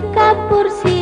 kapur si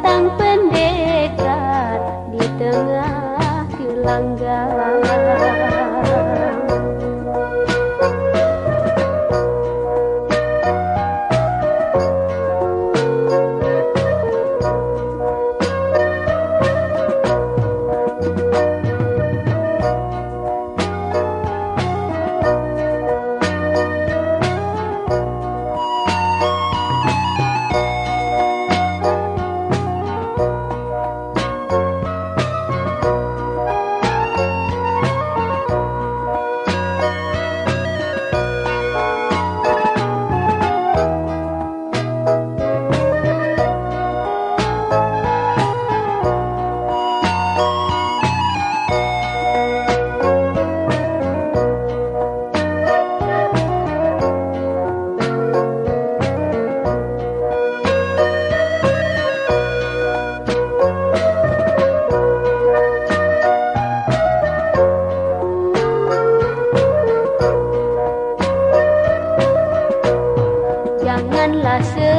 当分离。Gracias.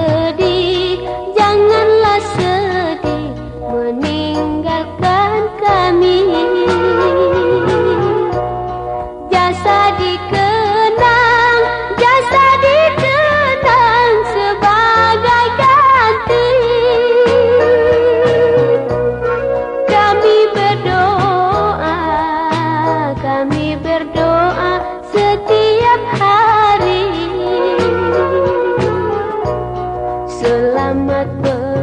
Bye.